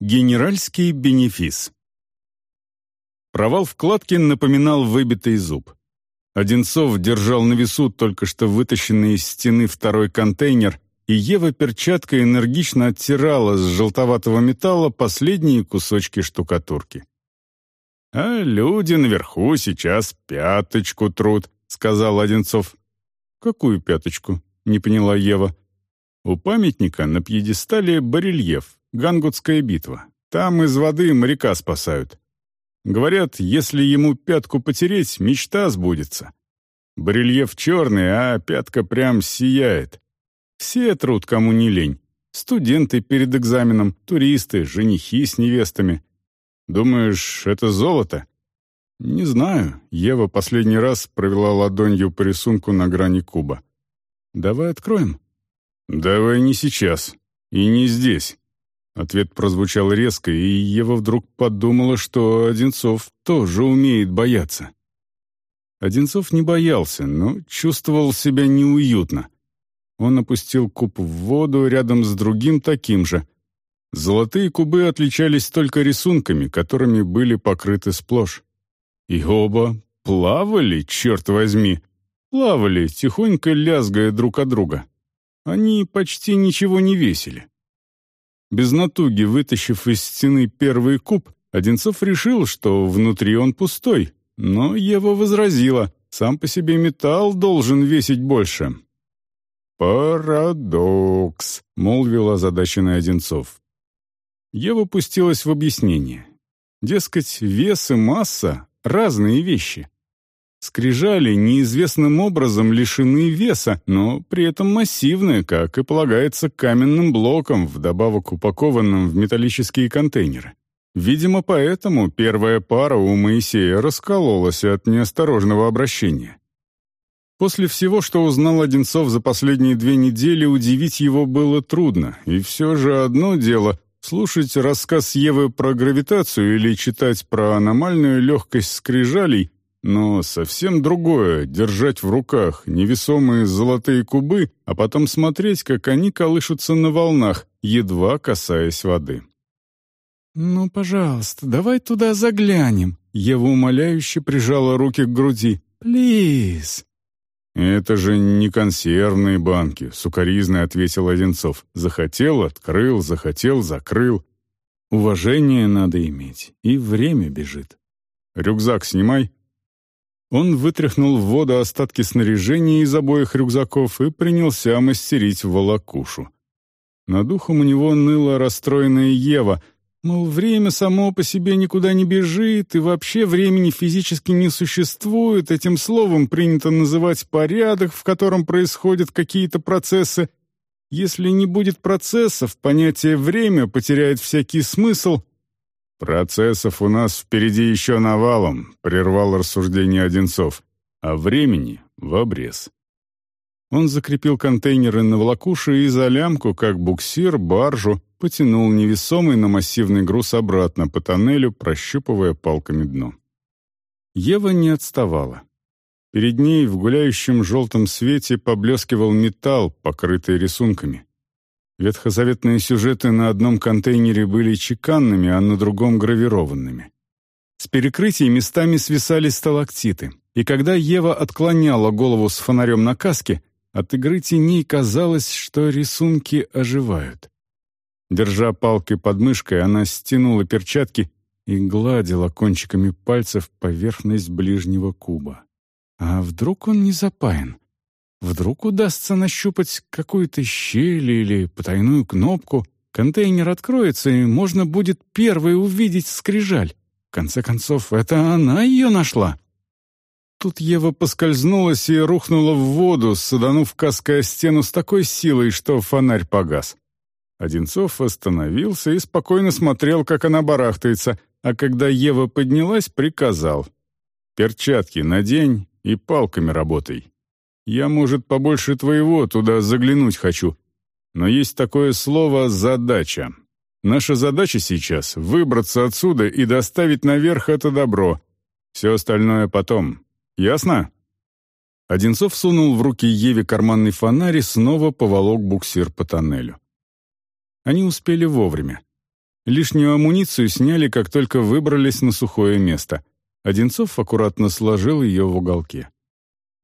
Генеральский бенефис. Провал вкладки напоминал выбитый зуб. Одинцов держал на весу только что вытащенный из стены второй контейнер, и Ева перчаткой энергично оттирала с желтоватого металла последние кусочки штукатурки. «А люди наверху сейчас пяточку трут», — сказал Одинцов. «Какую пяточку?» — не поняла Ева. «У памятника на пьедестале барельеф, Гангутская битва. Там из воды моряка спасают. Говорят, если ему пятку потереть, мечта сбудется. Барельеф черный, а пятка прям сияет. Все труд, кому не лень. Студенты перед экзаменом, туристы, женихи с невестами. Думаешь, это золото? Не знаю. Ева последний раз провела ладонью по рисунку на грани куба. Давай откроем. Давай не сейчас. И не здесь. Ответ прозвучал резко, и Ева вдруг подумала, что Одинцов тоже умеет бояться. Одинцов не боялся, но чувствовал себя неуютно. Он опустил куб в воду рядом с другим таким же. Золотые кубы отличались только рисунками, которыми были покрыты сплошь. И оба плавали, черт возьми, плавали, тихонько лязгая друг от друга. Они почти ничего не весили. Без натуги вытащив из стены первый куб, Одинцов решил, что внутри он пустой, но Ева возразила, сам по себе металл должен весить больше. «Парадокс», — молвил озадаченный Одинцов. Ева пустилась в объяснение. Дескать, вес и масса — разные вещи. Скрижали неизвестным образом лишены веса, но при этом массивны, как и полагается каменным блоком, вдобавок упакованным в металлические контейнеры. Видимо, поэтому первая пара у Моисея раскололась от неосторожного обращения. После всего, что узнал Одинцов за последние две недели, удивить его было трудно, и все же одно дело — слушать рассказ Евы про гравитацию или читать про аномальную легкость скрижалей, но совсем другое — держать в руках невесомые золотые кубы, а потом смотреть, как они колышутся на волнах, едва касаясь воды. «Ну, пожалуйста, давай туда заглянем», — Ева умоляюще прижала руки к груди. «Плиз». «Это же не консервные банки», — сукоризно ответил Одинцов. «Захотел — открыл, захотел — закрыл. Уважение надо иметь, и время бежит. Рюкзак снимай». Он вытряхнул в воду остатки снаряжения из обоих рюкзаков и принялся мастерить волокушу. Над ухом у него ныла расстроенная Ева, мол, время само по себе никуда не бежит, и вообще времени физически не существует, этим словом принято называть порядок, в котором происходят какие-то процессы. Если не будет процессов, понятие «время» потеряет всякий смысл, «Процессов у нас впереди еще навалом», — прервал рассуждение Одинцов, «а времени в обрез». Он закрепил контейнеры на волокуше и за лямку, как буксир, баржу, потянул невесомый, но массивный груз обратно по тоннелю, прощупывая палками дно. Ева не отставала. Перед ней в гуляющем желтом свете поблескивал металл, покрытый рисунками. Ветхозаветные сюжеты на одном контейнере были чеканными, а на другом — гравированными. С перекрытий местами свисали сталактиты, и когда Ева отклоняла голову с фонарем на каске, от игры теней казалось, что рисунки оживают. Держа палкой под мышкой, она стянула перчатки и гладила кончиками пальцев поверхность ближнего куба. А вдруг он не запаян? Вдруг удастся нащупать какую-то щель или потайную кнопку, контейнер откроется, и можно будет первой увидеть скрижаль. В конце концов, это она ее нашла. Тут Ева поскользнулась и рухнула в воду, саданув каской стену с такой силой, что фонарь погас. Одинцов остановился и спокойно смотрел, как она барахтается, а когда Ева поднялась, приказал. «Перчатки надень и палками работай. Я, может, побольше твоего туда заглянуть хочу. Но есть такое слово «задача». Наша задача сейчас — выбраться отсюда и доставить наверх это добро. Все остальное потом. Ясно?» Одинцов сунул в руки Еве карманный фонарь и снова поволок буксир по тоннелю. Они успели вовремя. Лишнюю амуницию сняли, как только выбрались на сухое место. Одинцов аккуратно сложил ее в уголке.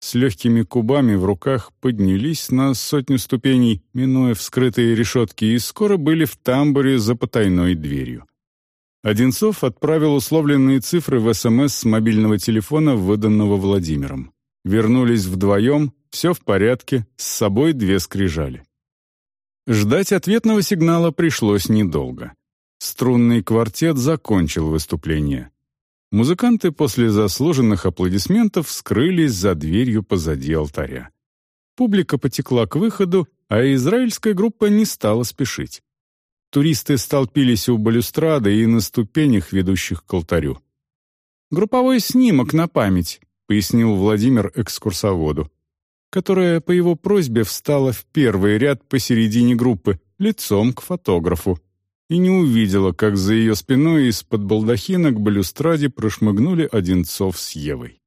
С легкими кубами в руках поднялись на сотню ступеней, минуя вскрытые решетки, и скоро были в тамбуре за потайной дверью. Одинцов отправил условленные цифры в СМС с мобильного телефона, выданного Владимиром. Вернулись вдвоем, все в порядке, с собой две скрижали. Ждать ответного сигнала пришлось недолго. Струнный квартет закончил выступление. Музыканты после заслуженных аплодисментов скрылись за дверью позади алтаря. Публика потекла к выходу, а израильская группа не стала спешить. Туристы столпились у балюстрады и на ступенях, ведущих к алтарю. «Групповой снимок на память», — пояснил Владимир экскурсоводу, которая по его просьбе встала в первый ряд посередине группы, лицом к фотографу, и не увидела, как за ее спиной из-под балдахина к балюстраде прошмыгнули Одинцов с Евой.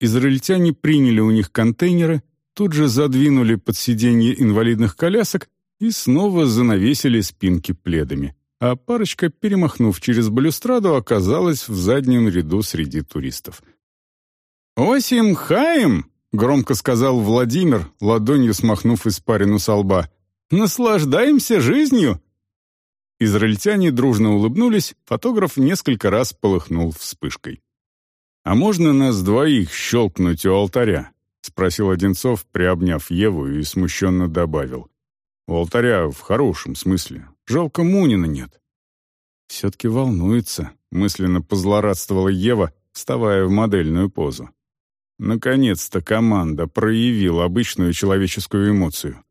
Израильтяне приняли у них контейнеры, тут же задвинули под сиденье инвалидных колясок и снова занавесили спинки пледами, а парочка, перемахнув через балюстраду, оказалась в заднем ряду среди туристов. «Осим Хаим!» — громко сказал Владимир, ладонью смахнув испарину со лба. «Наслаждаемся жизнью!» Израильтяне дружно улыбнулись, фотограф несколько раз полыхнул вспышкой. «А можно нас двоих щелкнуть у алтаря?» — спросил Одинцов, приобняв Еву и смущенно добавил. «У алтаря в хорошем смысле. Жалко Мунина нет». «Все-таки волнуется», — мысленно позлорадствовала Ева, вставая в модельную позу. Наконец-то команда проявила обычную человеческую эмоцию.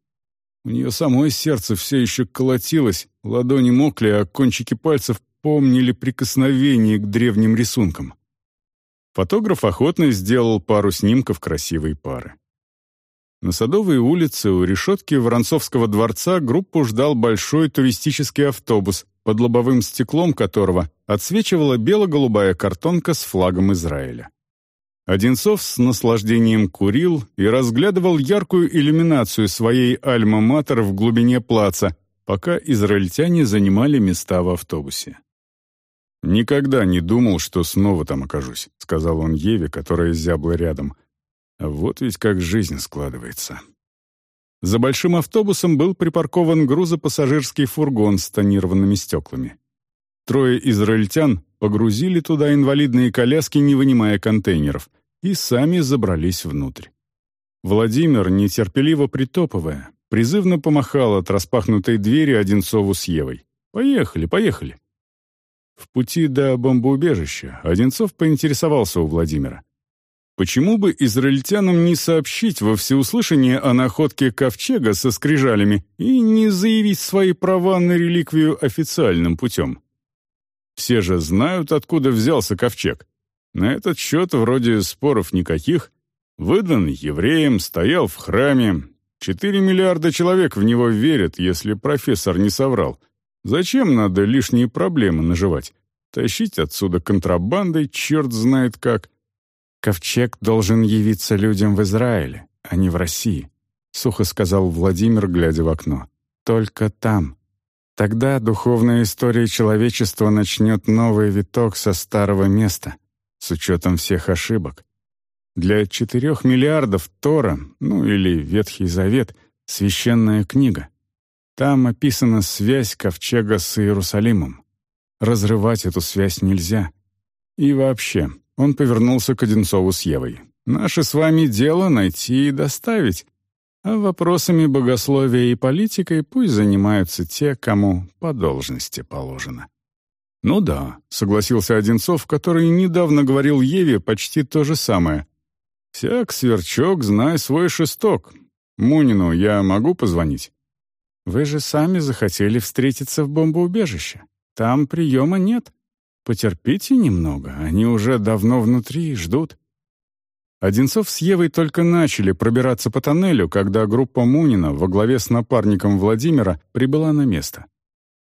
У нее самое сердце все еще колотилось, ладони мокли, а кончики пальцев помнили прикосновение к древним рисункам. Фотограф охотно сделал пару снимков красивой пары. На Садовой улице у решетки Воронцовского дворца группу ждал большой туристический автобус, под лобовым стеклом которого отсвечивала бело-голубая картонка с флагом Израиля. Одинцов с наслаждением курил и разглядывал яркую иллюминацию своей альма-матер в глубине плаца, пока израильтяне занимали места в автобусе. «Никогда не думал, что снова там окажусь», — сказал он Еве, которая зябла рядом. «А вот ведь как жизнь складывается». За большим автобусом был припаркован грузопассажирский фургон с тонированными стеклами. Трое израильтян погрузили туда инвалидные коляски, не вынимая контейнеров — и сами забрались внутрь. Владимир, нетерпеливо притопывая, призывно помахал от распахнутой двери Одинцову с Евой. «Поехали, поехали!» В пути до бомбоубежища Одинцов поинтересовался у Владимира. Почему бы израильтянам не сообщить во всеуслышание о находке ковчега со скрижалями и не заявить свои права на реликвию официальным путем? Все же знают, откуда взялся ковчег. На этот счет вроде споров никаких. Выдан евреям, стоял в храме. Четыре миллиарда человек в него верят, если профессор не соврал. Зачем надо лишние проблемы наживать? Тащить отсюда контрабандой, черт знает как. Ковчег должен явиться людям в Израиле, а не в России, сухо сказал Владимир, глядя в окно. Только там. Тогда духовная история человечества начнет новый виток со старого места — с учетом всех ошибок. Для четырех миллиардов Тора, ну или Ветхий Завет, священная книга. Там описана связь ковчега с Иерусалимом. Разрывать эту связь нельзя. И вообще, он повернулся к Одинцову с Евой. «Наше с вами дело найти и доставить. А вопросами богословия и политикой пусть занимаются те, кому по должности положено». «Ну да», — согласился Одинцов, который недавно говорил Еве почти то же самое. «Всяк сверчок, знай свой шесток. Мунину я могу позвонить?» «Вы же сами захотели встретиться в бомбоубежище. Там приема нет. Потерпите немного, они уже давно внутри и ждут». Одинцов с Евой только начали пробираться по тоннелю, когда группа Мунина во главе с напарником Владимира прибыла на место.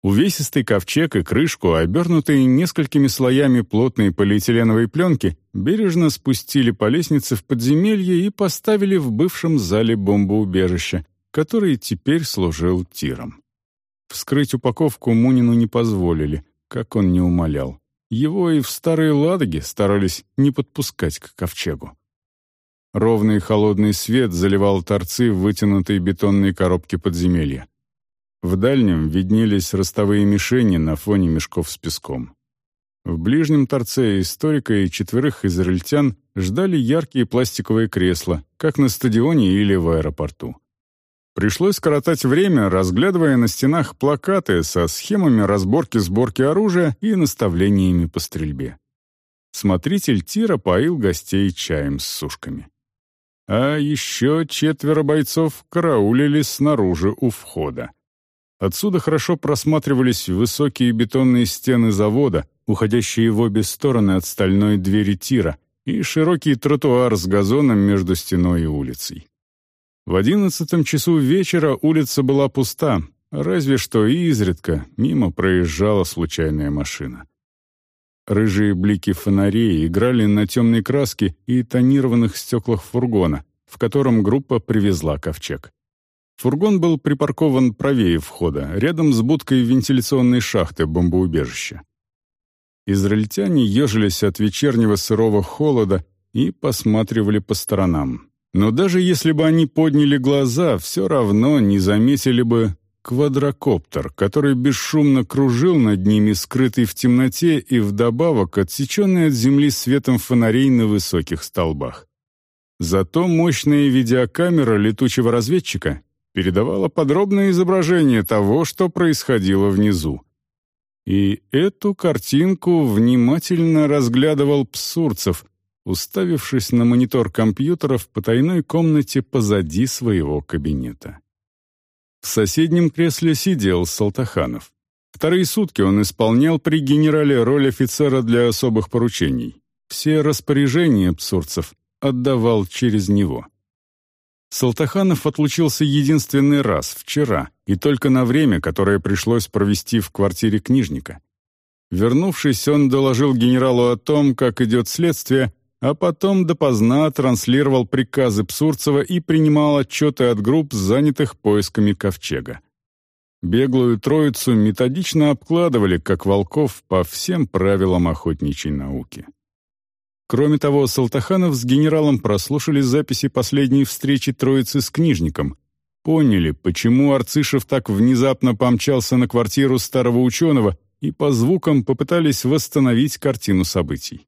Увесистый ковчег и крышку, обернутые несколькими слоями плотной полиэтиленовой пленки, бережно спустили по лестнице в подземелье и поставили в бывшем зале бомбоубежища, который теперь служил тиром. Вскрыть упаковку Мунину не позволили, как он не умолял. Его и в Старые Ладоги старались не подпускать к ковчегу. Ровный холодный свет заливал торцы в вытянутые бетонные коробки подземелья. В дальнем виднелись ростовые мишени на фоне мешков с песком. В ближнем торце историка и четверых израильтян ждали яркие пластиковые кресла, как на стадионе или в аэропорту. Пришлось скоротать время, разглядывая на стенах плакаты со схемами разборки-сборки оружия и наставлениями по стрельбе. Смотритель тира поил гостей чаем с сушками. А еще четверо бойцов караулили снаружи у входа. Отсюда хорошо просматривались высокие бетонные стены завода, уходящие в обе стороны от стальной двери тира, и широкий тротуар с газоном между стеной и улицей. В одиннадцатом часу вечера улица была пуста, разве что изредка мимо проезжала случайная машина. Рыжие блики фонарей играли на темной краске и тонированных стеклах фургона, в котором группа привезла ковчег. Фургон был припаркован правее входа, рядом с будкой вентиляционной шахты бомбоубежища. Израильтяне ежились от вечернего сырого холода и посматривали по сторонам. Но даже если бы они подняли глаза, все равно не заметили бы квадрокоптер, который бесшумно кружил над ними, скрытый в темноте и вдобавок отсеченный от земли светом фонарей на высоких столбах. Зато мощная видеокамера летучего разведчика передавала подробное изображение того, что происходило внизу. И эту картинку внимательно разглядывал Псурцев — уставившись на монитор компьютера в потайной комнате позади своего кабинета. В соседнем кресле сидел Салтаханов. Вторые сутки он исполнял при генерале роль офицера для особых поручений. Все распоряжения псурцев отдавал через него. Салтаханов отлучился единственный раз, вчера, и только на время, которое пришлось провести в квартире книжника. Вернувшись, он доложил генералу о том, как идет следствие, а потом допоздна транслировал приказы Псурцева и принимал отчеты от групп, занятых поисками ковчега. Беглую троицу методично обкладывали, как волков, по всем правилам охотничьей науки. Кроме того, Салтаханов с генералом прослушали записи последней встречи троицы с книжником, поняли, почему Арцишев так внезапно помчался на квартиру старого ученого и по звукам попытались восстановить картину событий.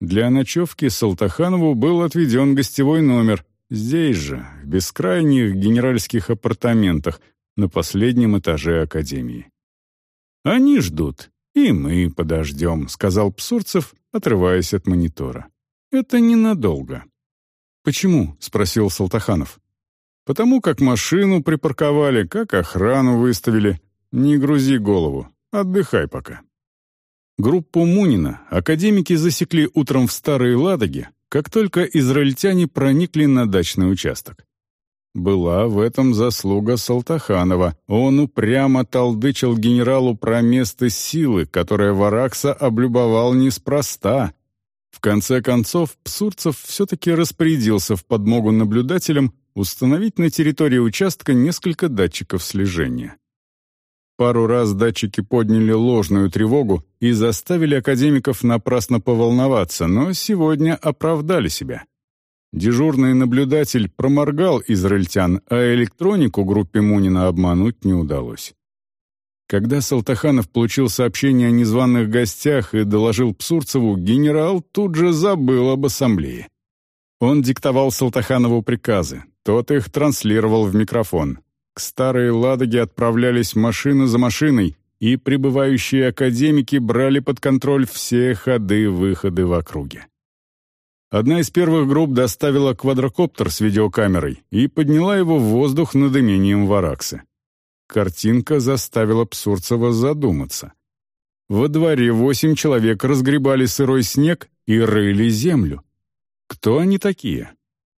Для ночевки Салтаханову был отведен гостевой номер, здесь же, в бескрайних генеральских апартаментах, на последнем этаже Академии. «Они ждут, и мы подождем», — сказал Псурцев, отрываясь от монитора. «Это ненадолго». «Почему?» — спросил Салтаханов. «Потому как машину припарковали, как охрану выставили. Не грузи голову, отдыхай пока». Группу Мунина академики засекли утром в Старой Ладоге, как только израильтяне проникли на дачный участок. Была в этом заслуга Салтаханова. Он упрямо толдычил генералу про место силы, которое Варакса облюбовал неспроста. В конце концов, Псурцев все-таки распорядился в подмогу наблюдателям установить на территории участка несколько датчиков слежения. Пару раз датчики подняли ложную тревогу и заставили академиков напрасно поволноваться, но сегодня оправдали себя. Дежурный наблюдатель проморгал израильтян, а электронику группе Мунина обмануть не удалось. Когда Салтаханов получил сообщение о незваных гостях и доложил Псурцеву, генерал тут же забыл об ассамблее. Он диктовал Салтаханову приказы, тот их транслировал в микрофон. К Старой Ладоге отправлялись машина за машиной, и прибывающие академики брали под контроль все ходы-выходы в округе. Одна из первых групп доставила квадрокоптер с видеокамерой и подняла его в воздух над имением Вараксы. Картинка заставила Псурцева задуматься. Во дворе восемь человек разгребали сырой снег и рыли землю. Кто они такие?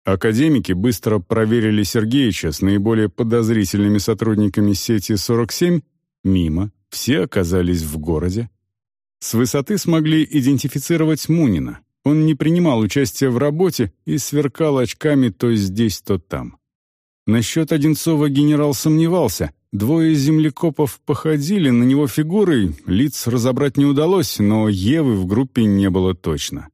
Академики быстро проверили Сергеича с наиболее подозрительными сотрудниками сети 47, мимо, все оказались в городе. С высоты смогли идентифицировать Мунина. Он не принимал участия в работе и сверкал очками то здесь, то там. Насчет Одинцова генерал сомневался, Двое землекопов походили на него фигурой, лиц разобрать не удалось, но Евы в группе не было точно.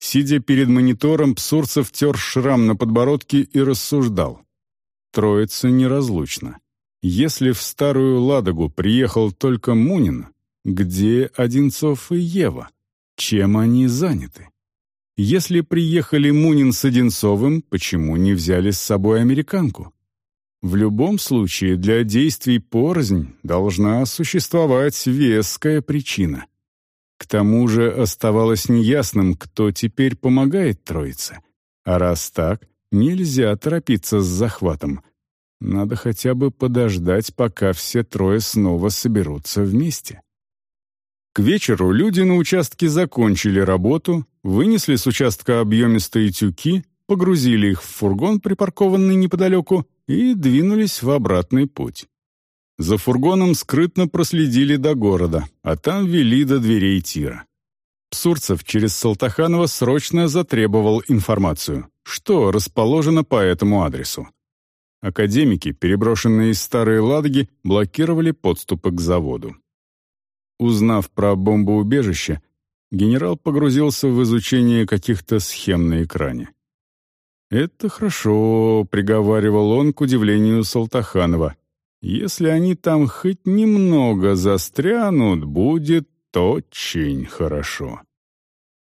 Сидя перед монитором, Псурцев тер шрам на подбородке и рассуждал. Троица неразлучна. Если в Старую Ладогу приехал только Мунин, где Одинцов и Ева? Чем они заняты? Если приехали Мунин с Одинцовым, почему не взяли с собой американку? В любом случае, для действий порознь должна существовать веская причина. К тому же оставалось неясным, кто теперь помогает троице. А раз так, нельзя торопиться с захватом. Надо хотя бы подождать, пока все трое снова соберутся вместе. К вечеру люди на участке закончили работу, вынесли с участка объемистые тюки, погрузили их в фургон, припаркованный неподалеку, и двинулись в обратный путь. За фургоном скрытно проследили до города, а там вели до дверей тира. Псурцев через Салтаханова срочно затребовал информацию, что расположено по этому адресу. Академики, переброшенные из Старой Ладоги, блокировали подступы к заводу. Узнав про бомбоубежище, генерал погрузился в изучение каких-то схем на экране. «Это хорошо», — приговаривал он к удивлению Салтаханова. «Если они там хоть немного застрянут, будет очень хорошо».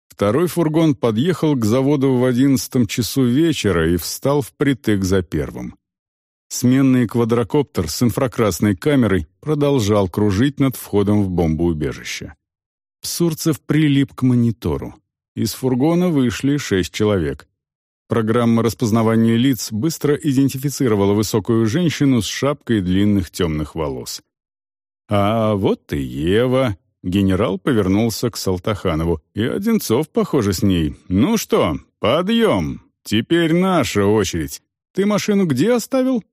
Второй фургон подъехал к заводу в одиннадцатом часу вечера и встал впритык за первым. Сменный квадрокоптер с инфракрасной камерой продолжал кружить над входом в бомбоубежище. Псурцев прилип к монитору. Из фургона вышли шесть человек. Программа распознавания лиц быстро идентифицировала высокую женщину с шапкой длинных темных волос. «А вот и Ева», — генерал повернулся к Салтаханову. «И Одинцов, похоже, с ней. Ну что, подъем! Теперь наша очередь. Ты машину где оставил?»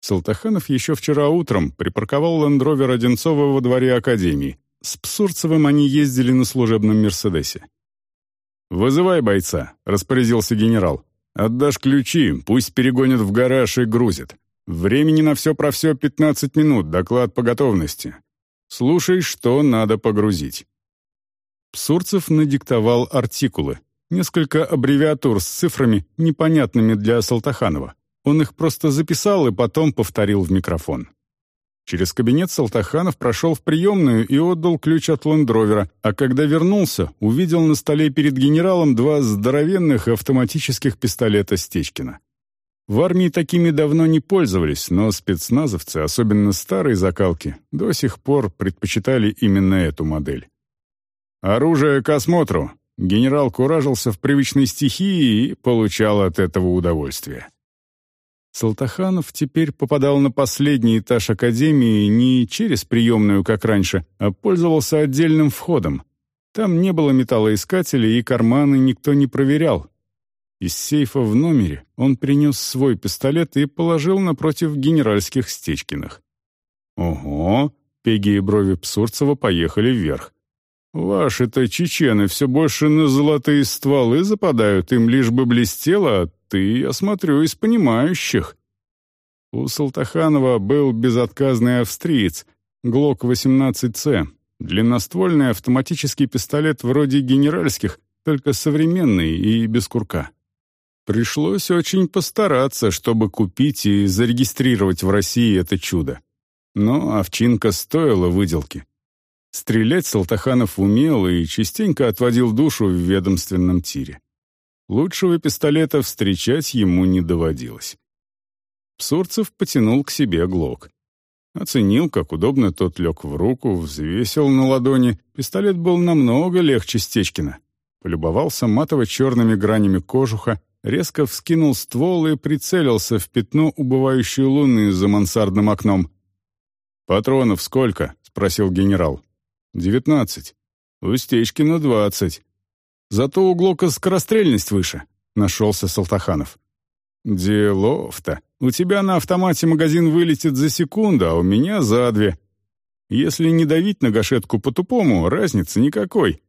Салтаханов еще вчера утром припарковал лендровер Одинцова во дворе Академии. С Псурцевым они ездили на служебном «Мерседесе». «Вызывай бойца», — распорядился генерал. «Отдашь ключи, пусть перегонят в гараж и грузят. Времени на все про все 15 минут, доклад по готовности. Слушай, что надо погрузить». Псурцев надиктовал артикулы, несколько аббревиатур с цифрами, непонятными для Салтаханова. Он их просто записал и потом повторил в микрофон. Через кабинет Салтаханов прошел в приемную и отдал ключ от лендровера, а когда вернулся, увидел на столе перед генералом два здоровенных автоматических пистолета Стечкина. В армии такими давно не пользовались, но спецназовцы, особенно старой закалки, до сих пор предпочитали именно эту модель. «Оружие к осмотру!» Генерал куражился в привычной стихии и получал от этого удовольствие. Салтаханов теперь попадал на последний этаж академии не через приемную, как раньше, а пользовался отдельным входом. Там не было металлоискателей и карманы никто не проверял. Из сейфа в номере он принес свой пистолет и положил напротив генеральских Стечкиных. «Ого!» — пеги и брови Псурцева поехали вверх. «Ваши-то чечены все больше на золотые стволы западают, им лишь бы блестело, а ты, я смотрю, из понимающих». У Салтаханова был безотказный австриец, ГЛОК-18С, длинноствольный автоматический пистолет вроде генеральских, только современный и без курка. Пришлось очень постараться, чтобы купить и зарегистрировать в России это чудо. Но овчинка стоила выделки. Стрелять Салтаханов умел и частенько отводил душу в ведомственном тире. Лучшего пистолета встречать ему не доводилось. Псурцев потянул к себе глок. Оценил, как удобно тот лег в руку, взвесил на ладони. Пистолет был намного легче Стечкина. Полюбовался матово-черными гранями кожуха, резко вскинул ствол и прицелился в пятно убывающей луны за мансардным окном. «Патронов сколько?» — спросил генерал. «Девятнадцать. У Стечкина двадцать. Зато у Глока скорострельность выше», — нашелся Салтаханов. «Делов-то. У тебя на автомате магазин вылетит за секунду, а у меня за две. Если не давить на гашетку по-тупому, разницы никакой.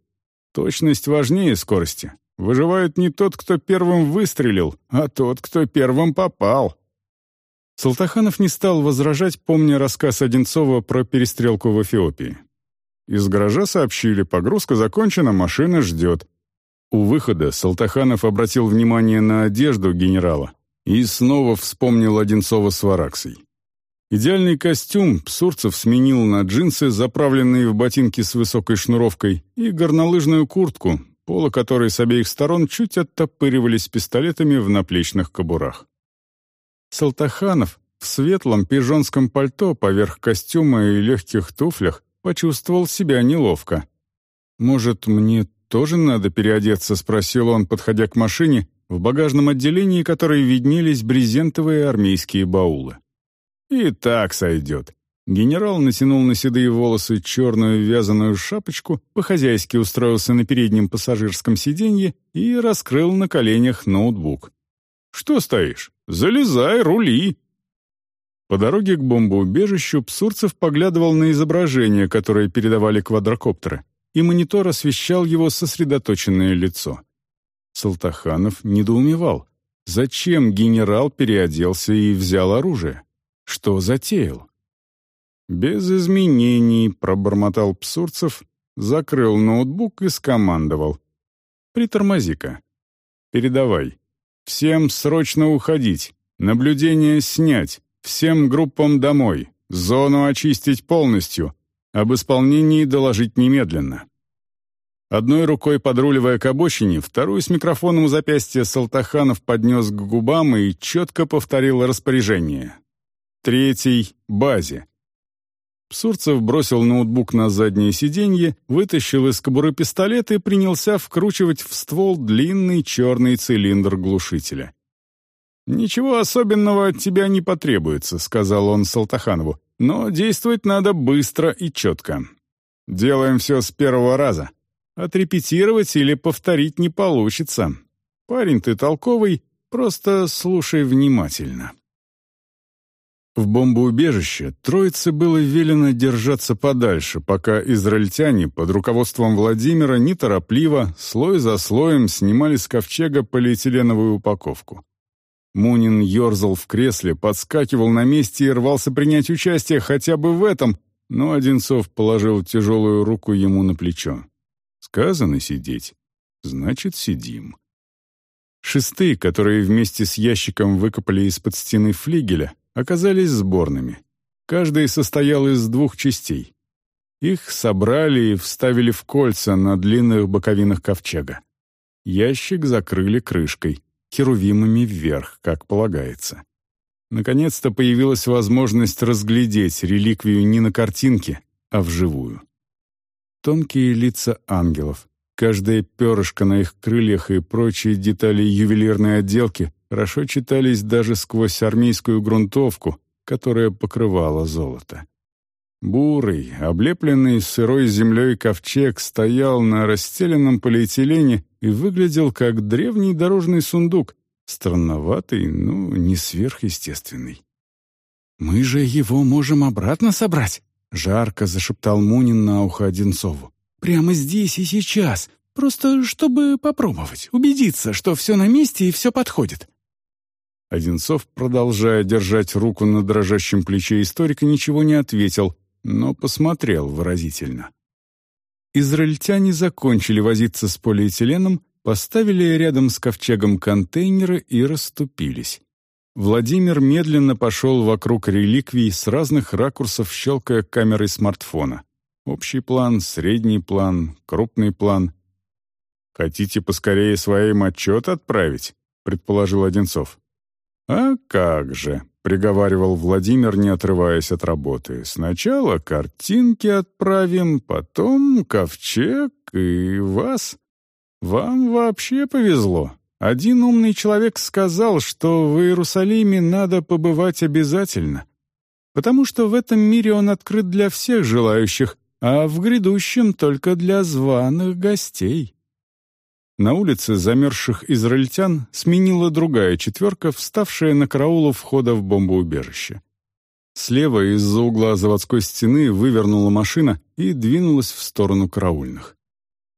Точность важнее скорости. Выживает не тот, кто первым выстрелил, а тот, кто первым попал». Салтаханов не стал возражать, помня рассказ Одинцова про перестрелку в Эфиопии. Из гаража сообщили, погрузка закончена, машина ждет. У выхода Салтаханов обратил внимание на одежду генерала и снова вспомнил Одинцова с Вараксой. Идеальный костюм Псурцев сменил на джинсы, заправленные в ботинки с высокой шнуровкой, и горнолыжную куртку, полы которой с обеих сторон чуть оттопыривались пистолетами в наплечных кобурах. Салтаханов в светлом пижонском пальто поверх костюма и легких туфлях почувствовал себя неловко. «Может, мне тоже надо переодеться?» — спросил он, подходя к машине, в багажном отделении которой виднелись брезентовые армейские баулы. «И так сойдет». Генерал натянул на седые волосы черную вязаную шапочку, по-хозяйски устроился на переднем пассажирском сиденье и раскрыл на коленях ноутбук. «Что стоишь? Залезай, рули!» По дороге к бомбоубежищу Псурцев поглядывал на изображения, которые передавали квадрокоптеры, и монитор освещал его сосредоточенное лицо. Салтаханов недоумевал. Зачем генерал переоделся и взял оружие? Что затеял? «Без изменений», — пробормотал Псурцев, закрыл ноутбук и скомандовал. «Притормози-ка. Передавай. Всем срочно уходить. Наблюдение снять. Всем группам домой. Зону очистить полностью. Об исполнении доложить немедленно». Одной рукой подруливая к обочине, вторую с микрофоном у запястья Салтаханов поднес к губам и четко повторил распоряжение. Третий — базе. Псурцев бросил ноутбук на заднее сиденье, вытащил из кобуры пистолет и принялся вкручивать в ствол длинный черный цилиндр глушителя. «Ничего особенного от тебя не потребуется», — сказал он Салтаханову, «но действовать надо быстро и четко. Делаем все с первого раза. Отрепетировать или повторить не получится. Парень ты толковый, просто слушай внимательно». В бомбоубежище троице было велено держаться подальше, пока израильтяне под руководством Владимира неторопливо, слой за слоем снимали с ковчега полиэтиленовую упаковку. Мунин ерзал в кресле, подскакивал на месте и рвался принять участие хотя бы в этом, но Одинцов положил тяжелую руку ему на плечо. «Сказано сидеть. Значит, сидим». Шесты, которые вместе с ящиком выкопали из-под стены флигеля, оказались сборными. Каждый состоял из двух частей. Их собрали и вставили в кольца на длинных боковинах ковчега. Ящик закрыли крышкой херувимами вверх, как полагается. Наконец-то появилась возможность разглядеть реликвию не на картинке, а вживую. Тонкие лица ангелов, каждая перышко на их крыльях и прочие детали ювелирной отделки хорошо читались даже сквозь армейскую грунтовку, которая покрывала золото. Бурый, облепленный сырой землей ковчег стоял на расстеленном полиэтилене и выглядел как древний дорожный сундук, странноватый, но не сверхъестественный. «Мы же его можем обратно собрать», — жарко зашептал Мунин на ухо Одинцову. «Прямо здесь и сейчас, просто чтобы попробовать, убедиться, что все на месте и все подходит». Одинцов, продолжая держать руку на дрожащем плече историка, ничего не ответил, но посмотрел выразительно. Израильтяне закончили возиться с полиэтиленом, поставили рядом с ковчегом контейнеры и расступились. Владимир медленно пошел вокруг реликвий с разных ракурсов, щелкая камерой смартфона. Общий план, средний план, крупный план. «Хотите поскорее своим отчет отправить?» — предположил Одинцов. «А как же», — приговаривал Владимир, не отрываясь от работы. «Сначала картинки отправим, потом ковчег и вас. Вам вообще повезло. Один умный человек сказал, что в Иерусалиме надо побывать обязательно, потому что в этом мире он открыт для всех желающих, а в грядущем только для званых гостей». На улице замерзших израильтян сменила другая четверка, вставшая на караул у входа в бомбоубежище. Слева из-за угла заводской стены вывернула машина и двинулась в сторону караульных.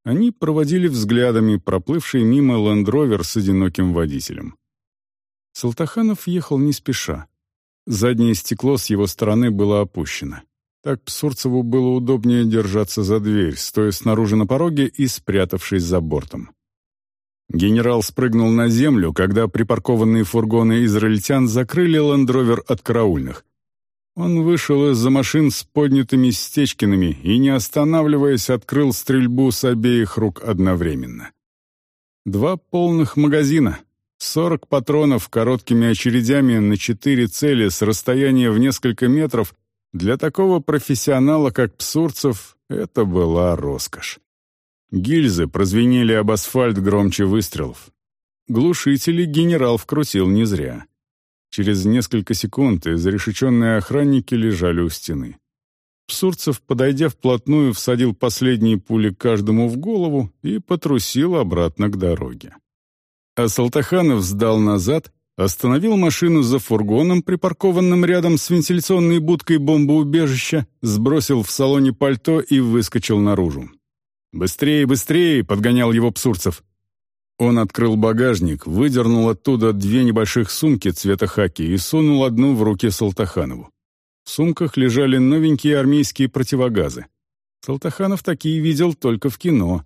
Они проводили взглядами проплывший мимо лендровер с одиноким водителем. Салтаханов ехал не спеша. Заднее стекло с его стороны было опущено. Так Псурцеву было удобнее держаться за дверь, стоя снаружи на пороге и спрятавшись за бортом. Генерал спрыгнул на землю, когда припаркованные фургоны израильтян закрыли лендровер от караульных. Он вышел из-за машин с поднятыми стечкинами и, не останавливаясь, открыл стрельбу с обеих рук одновременно. Два полных магазина, сорок патронов короткими очередями на четыре цели с расстояния в несколько метров для такого профессионала, как Псурцев, это была роскошь. Гильзы прозвенели об асфальт громче выстрелов. Глушители генерал вкрутил не зря. Через несколько секунд изрешеченные охранники лежали у стены. Псурцев, подойдя вплотную, всадил последние пули каждому в голову и потрусил обратно к дороге. А Салтаханов сдал назад, остановил машину за фургоном, припаркованным рядом с вентиляционной будкой бомбоубежища, сбросил в салоне пальто и выскочил наружу. «Быстрее, быстрее!» — подгонял его Псурцев. Он открыл багажник, выдернул оттуда две небольших сумки цвета хаки и сунул одну в руки Салтаханову. В сумках лежали новенькие армейские противогазы. Салтаханов такие видел только в кино.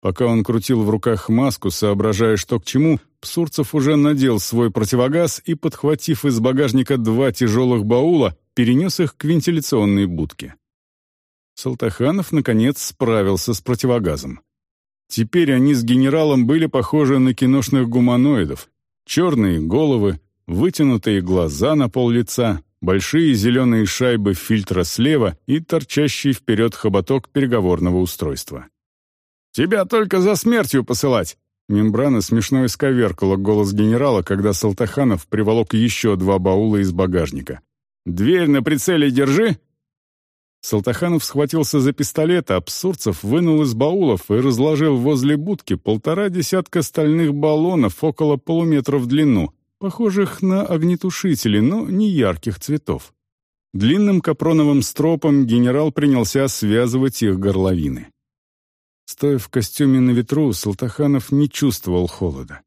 Пока он крутил в руках маску, соображая, что к чему, Псурцев уже надел свой противогаз и, подхватив из багажника два тяжелых баула, перенес их к вентиляционной будке. Салтаханов, наконец, справился с противогазом. Теперь они с генералом были похожи на киношных гуманоидов. Черные головы, вытянутые глаза на пол лица, большие зеленые шайбы фильтра слева и торчащий вперед хоботок переговорного устройства. «Тебя только за смертью посылать!» Мембрана смешно исковеркала голос генерала, когда Салтаханов приволок еще два баула из багажника. «Дверь на прицеле держи, Салтаханов схватился за пистолет, а Псурцев вынул из баулов и разложил возле будки полтора десятка стальных баллонов около полуметра в длину, похожих на огнетушители, но не ярких цветов. Длинным капроновым стропом генерал принялся связывать их горловины. Стоя в костюме на ветру, Салтаханов не чувствовал холода.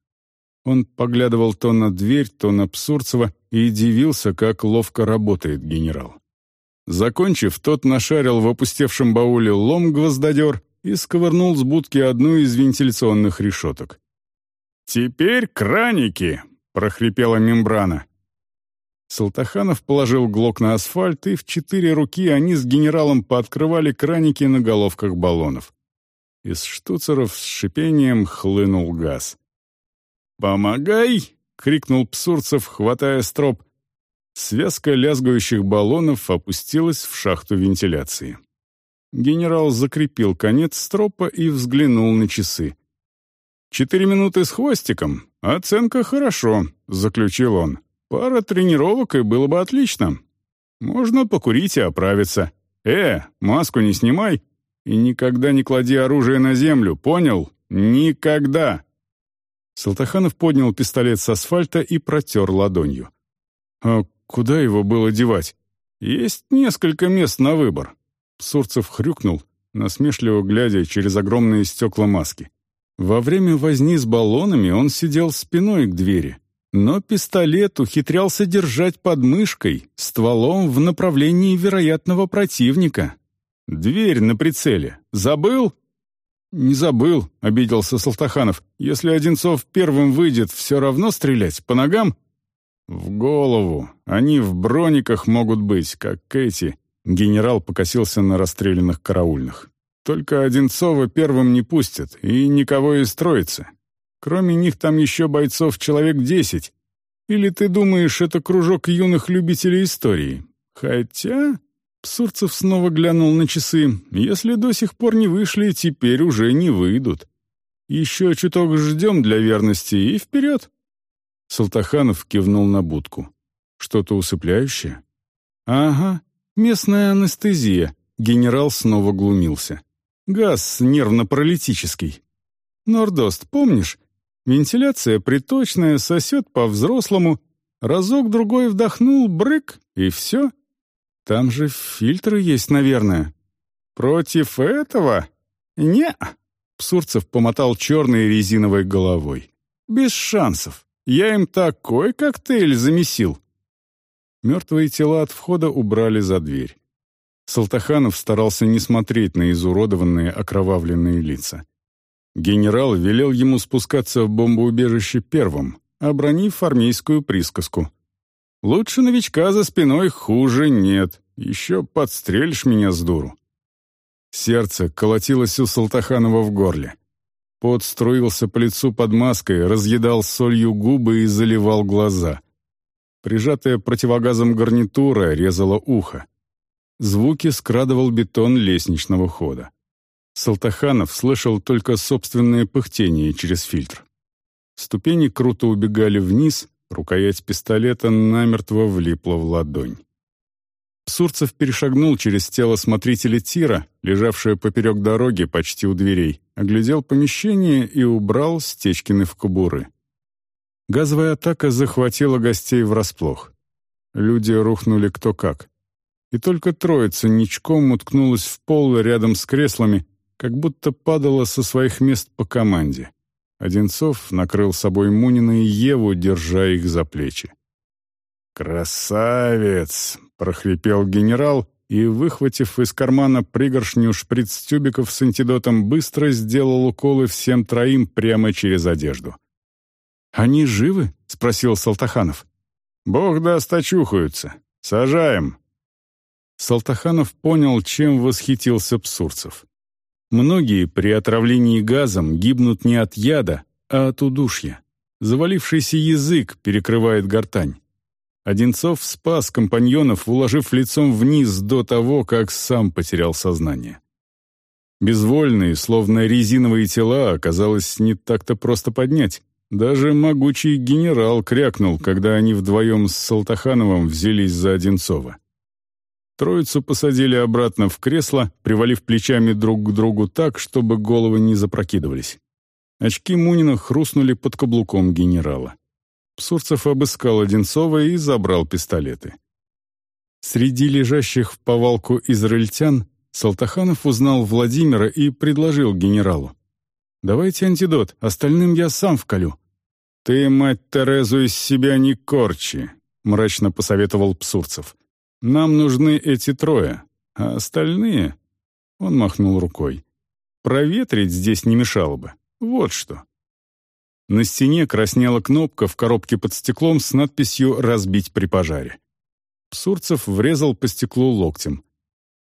Он поглядывал то на дверь, то на Псурцева и дивился, как ловко работает генерал. Закончив, тот нашарил в опустевшем бауле лом-гвоздодер и сковырнул с будки одну из вентиляционных решеток. «Теперь краники!» — прохрипела мембрана. Салтаханов положил глок на асфальт, и в четыре руки они с генералом пооткрывали краники на головках баллонов. Из штуцеров с шипением хлынул газ. «Помогай!» — крикнул Псурцев, хватая строп. Связка лязгающих баллонов опустилась в шахту вентиляции. Генерал закрепил конец стропа и взглянул на часы. «Четыре минуты с хвостиком. Оценка хорошо», — заключил он. «Пара тренировок, и было бы отлично. Можно покурить и оправиться. Э, маску не снимай и никогда не клади оружие на землю, понял? Никогда!» Салтаханов поднял пистолет с асфальта и протер ладонью. «А Куда его было девать? Есть несколько мест на выбор. Сурцев хрюкнул, насмешливо глядя через огромные стекла маски. Во время возни с баллонами он сидел спиной к двери, но пистолет ухитрялся держать под мышкой, стволом в направлении вероятного противника. Дверь на прицеле. Забыл? «Не забыл», — обиделся Салтаханов. «Если Одинцов первым выйдет, все равно стрелять? По ногам?» «В голову. Они в брониках могут быть, как эти». Генерал покосился на расстрелянных караульных. «Только Одинцова первым не пустят, и никого из троицы. Кроме них там еще бойцов человек десять. Или ты думаешь, это кружок юных любителей истории? Хотя...» Псурцев снова глянул на часы. «Если до сих пор не вышли, теперь уже не выйдут. Еще чуток ждем для верности и вперед!» Салтаханов кивнул на будку. «Что-то усыпляющее?» «Ага, местная анестезия». Генерал снова глумился. «Газ нервно-паралитический. Нордост, помнишь? Вентиляция приточная, сосет по-взрослому. Разок-другой вдохнул, брык, и все. Там же фильтры есть, наверное». «Против этого?» «Не-а». Псурцев помотал черной резиновой головой. «Без шансов. Я им такой коктейль замесил. Мертвые тела от входа убрали за дверь. Салтаханов старался не смотреть на изуродованные окровавленные лица. Генерал велел ему спускаться в бомбоубежище первым, обронив армейскую присказку. «Лучше новичка за спиной хуже нет. Еще подстрелишь меня с дуру». Сердце колотилось у Салтаханова в горле. Пот струился по лицу под маской, разъедал солью губы и заливал глаза. Прижатая противогазом гарнитура резала ухо. Звуки скрадывал бетон лестничного хода. Салтаханов слышал только собственное пыхтение через фильтр. Ступени круто убегали вниз, рукоять пистолета намертво влипла в ладонь. Сурцев перешагнул через тело смотрителя тира, лежавшее поперек дороги почти у дверей, оглядел помещение и убрал Стечкины в кобуры. Газовая атака захватила гостей врасплох. Люди рухнули кто как. И только троица ничком уткнулась в пол рядом с креслами, как будто падала со своих мест по команде. Одинцов накрыл собой Мунина и Еву, держа их за плечи. «Красавец!» — прохрипел генерал и, выхватив из кармана пригоршню шприц-тюбиков с антидотом, быстро сделал уколы всем троим прямо через одежду. «Они живы?» — спросил Салтаханов. «Бог даст, очухаются. Сажаем». Салтаханов понял, чем восхитился Псурцев. Многие при отравлении газом гибнут не от яда, а от удушья. Завалившийся язык перекрывает гортань. Одинцов спас компаньонов, уложив лицом вниз до того, как сам потерял сознание. Безвольные, словно резиновые тела, оказалось не так-то просто поднять. Даже могучий генерал крякнул, когда они вдвоем с Салтахановым взялись за Одинцова. Троицу посадили обратно в кресло, привалив плечами друг к другу так, чтобы головы не запрокидывались. Очки Мунина хрустнули под каблуком генерала. Псурцев обыскал Одинцова и забрал пистолеты. Среди лежащих в повалку израильтян Салтаханов узнал Владимира и предложил генералу. «Давайте антидот, остальным я сам вколю». «Ты, мать Терезу, из себя не корчи», — мрачно посоветовал Псурцев. Нам нужны эти трое, а остальные...» Он махнул рукой. «Проветрить здесь не мешало бы. Вот что». На стене краснела кнопка в коробке под стеклом с надписью «Разбить при пожаре». Псурцев врезал по стеклу локтем.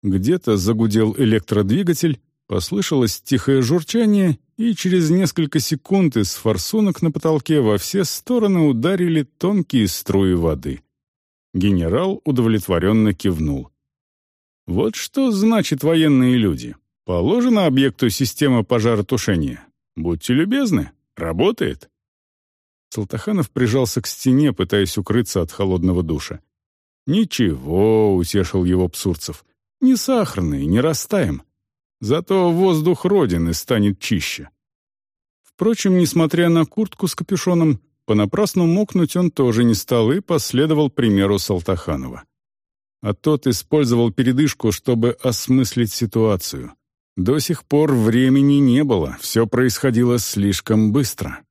Где-то загудел электродвигатель, послышалось тихое журчание, и через несколько секунд из форсунок на потолке во все стороны ударили тонкие струи воды. Генерал удовлетворенно кивнул. Вот что значит военные люди. Положена объекту система пожаротушения. Будьте любезны, работает. Салтаханов прижался к стене, пытаясь укрыться от холодного душа. «Ничего», — утешил его Псурцев, — «не сахарный, не растаем. Зато воздух Родины станет чище». Впрочем, несмотря на куртку с капюшоном, Понапрасну мокнуть он тоже не стал и последовал примеру Салтаханова. А тот использовал передышку, чтобы осмыслить ситуацию. До сих пор времени не было, все происходило слишком быстро.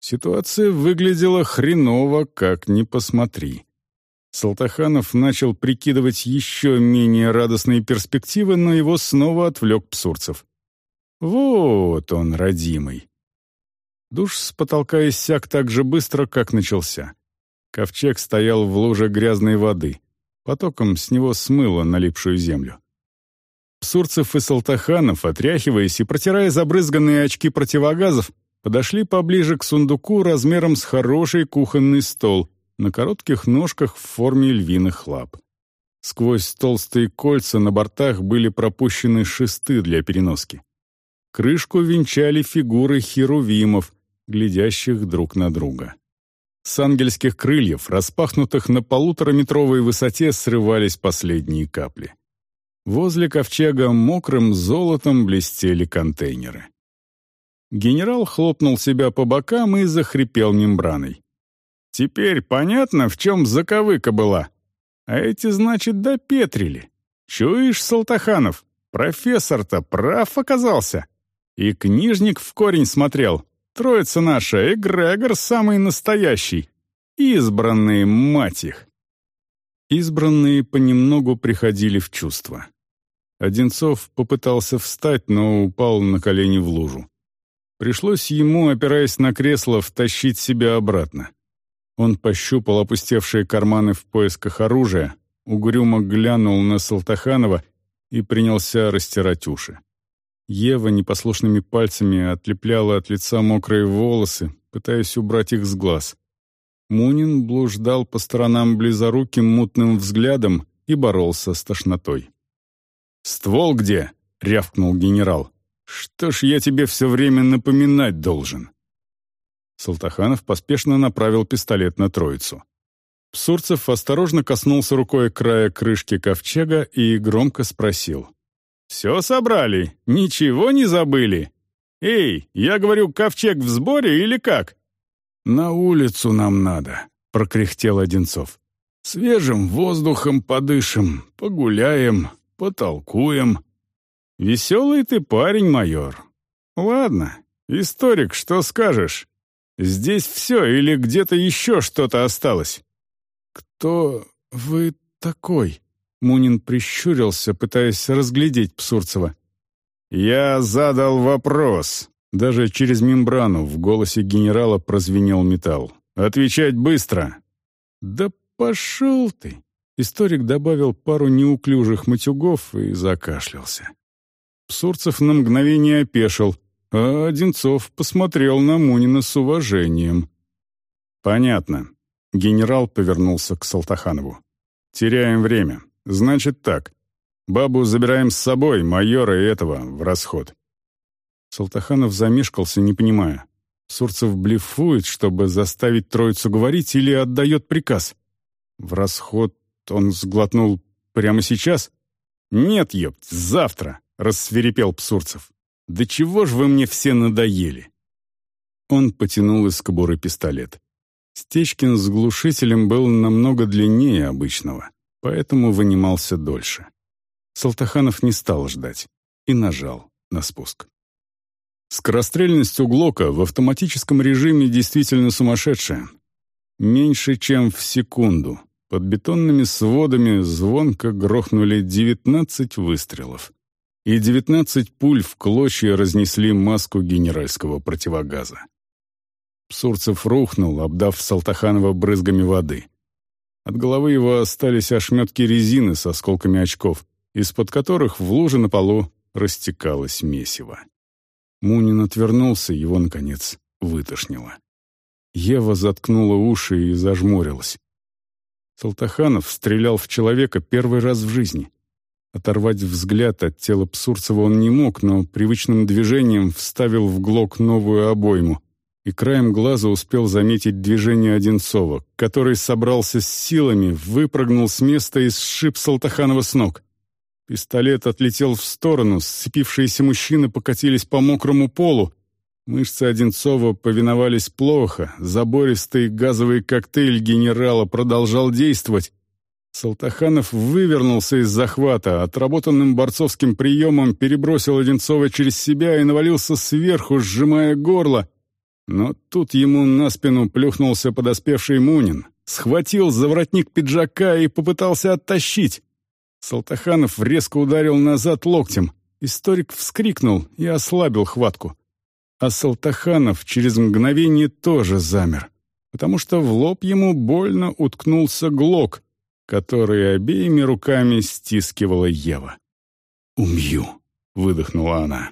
Ситуация выглядела хреново, как ни посмотри. Салтаханов начал прикидывать еще менее радостные перспективы, но его снова отвлек Псурцев. «Вот он, родимый. Душ с потолка иссяк так же быстро, как начался. Ковчег стоял в луже грязной воды. Потоком с него смыло налипшую землю. Псурцев и Салтаханов, отряхиваясь и протирая забрызганные очки противогазов, подошли поближе к сундуку размером с хороший кухонный стол на коротких ножках в форме львиных лап. Сквозь толстые кольца на бортах были пропущены шесты для переноски. Крышку венчали фигуры херувимов, глядящих друг на друга. С ангельских крыльев, распахнутых на полутораметровой высоте, срывались последние капли. Возле ковчега мокрым золотом блестели контейнеры. Генерал хлопнул себя по бокам и захрипел мембраной. «Теперь понятно, в чем заковыка была. А эти, значит, допетрили. Чуешь, Салтаханов, профессор-то прав оказался. И книжник в корень смотрел, Троица наша, эгрегор самый настоящий. Избранные, мать их. Избранные понемногу приходили в чувство. Одинцов попытался встать, но упал на колени в лужу. Пришлось ему, опираясь на кресло, втащить себя обратно. Он пощупал опустевшие карманы в поисках оружия, угрюмо глянул на Салтаханова и принялся растирать уши. Ева непослушными пальцами отлепляла от лица мокрые волосы, пытаясь убрать их с глаз. Мунин блуждал по сторонам близоруким мутным взглядом и боролся с тошнотой. «Ствол где?» — рявкнул генерал. «Что ж я тебе все время напоминать должен?» Салтаханов поспешно направил пистолет на троицу. Псурцев осторожно коснулся рукой края крышки ковчега и громко спросил. «Все собрали? Ничего не забыли? Эй, я говорю, ковчег в сборе или как?» «На улицу нам надо», — прокряхтел Одинцов. «Свежим воздухом подышим, погуляем, потолкуем». «Веселый ты парень, майор. Ладно, историк, что скажешь? Здесь все или где-то еще что-то осталось?» «Кто вы такой?» Мунин прищурился, пытаясь разглядеть Псурцева. «Я задал вопрос». Даже через мембрану в голосе генерала прозвенел металл. «Отвечать быстро!» «Да пошел ты!» Историк добавил пару неуклюжих матюгов и закашлялся. Псурцев на мгновение опешил, а Одинцов посмотрел на Мунина с уважением. «Понятно». Генерал повернулся к Салтаханову. «Теряем время. Значит так. Бабу забираем с собой, майора и этого, в расход». Салтаханов замешкался, не понимая. Сурцев блефует, чтобы заставить троицу говорить, или отдает приказ? В расход он сглотнул прямо сейчас? «Нет, ёпт, завтра!» — рассверепел Псурцев. «Да чего ж вы мне все надоели?» Он потянул из кобуры пистолет. Стечкин с глушителем был намного длиннее обычного поэтому вынимался дольше. Салтаханов не стал ждать и нажал на спуск. Скорострельность у Глока в автоматическом режиме действительно сумасшедшая. Меньше чем в секунду под бетонными сводами звонко грохнули 19 выстрелов. И 19 пуль в клочья разнесли маску генеральского противогаза. Псурцев рухнул, обдав Салтаханова брызгами воды — от головы его остались ошметки резины с осколками очков, из-под которых в луже на полу растекалось месиво. Мунин отвернулся, его, наконец, вытошнило. Ева заткнула уши и зажмурилась. Салтаханов стрелял в человека первый раз в жизни. Оторвать взгляд от тела Псурцева он не мог, но привычным движением вставил в глок новую обойму, и краем глаза успел заметить движение Одинцова, который собрался с силами, выпрыгнул с места и сшиб Салтаханова с ног. Пистолет отлетел в сторону, сцепившиеся мужчины покатились по мокрому полу. Мышцы Одинцова повиновались плохо, забористый газовый коктейль генерала продолжал действовать. Салтаханов вывернулся из захвата, отработанным борцовским приемом перебросил Одинцова через себя и навалился сверху, сжимая горло — но тут ему на спину плюхнулся подоспевший Мунин, схватил за воротник пиджака и попытался оттащить. Салтаханов резко ударил назад локтем. Историк вскрикнул и ослабил хватку. А Салтаханов через мгновение тоже замер, потому что в лоб ему больно уткнулся глок, который обеими руками стискивала Ева. «Умью», — выдохнула она.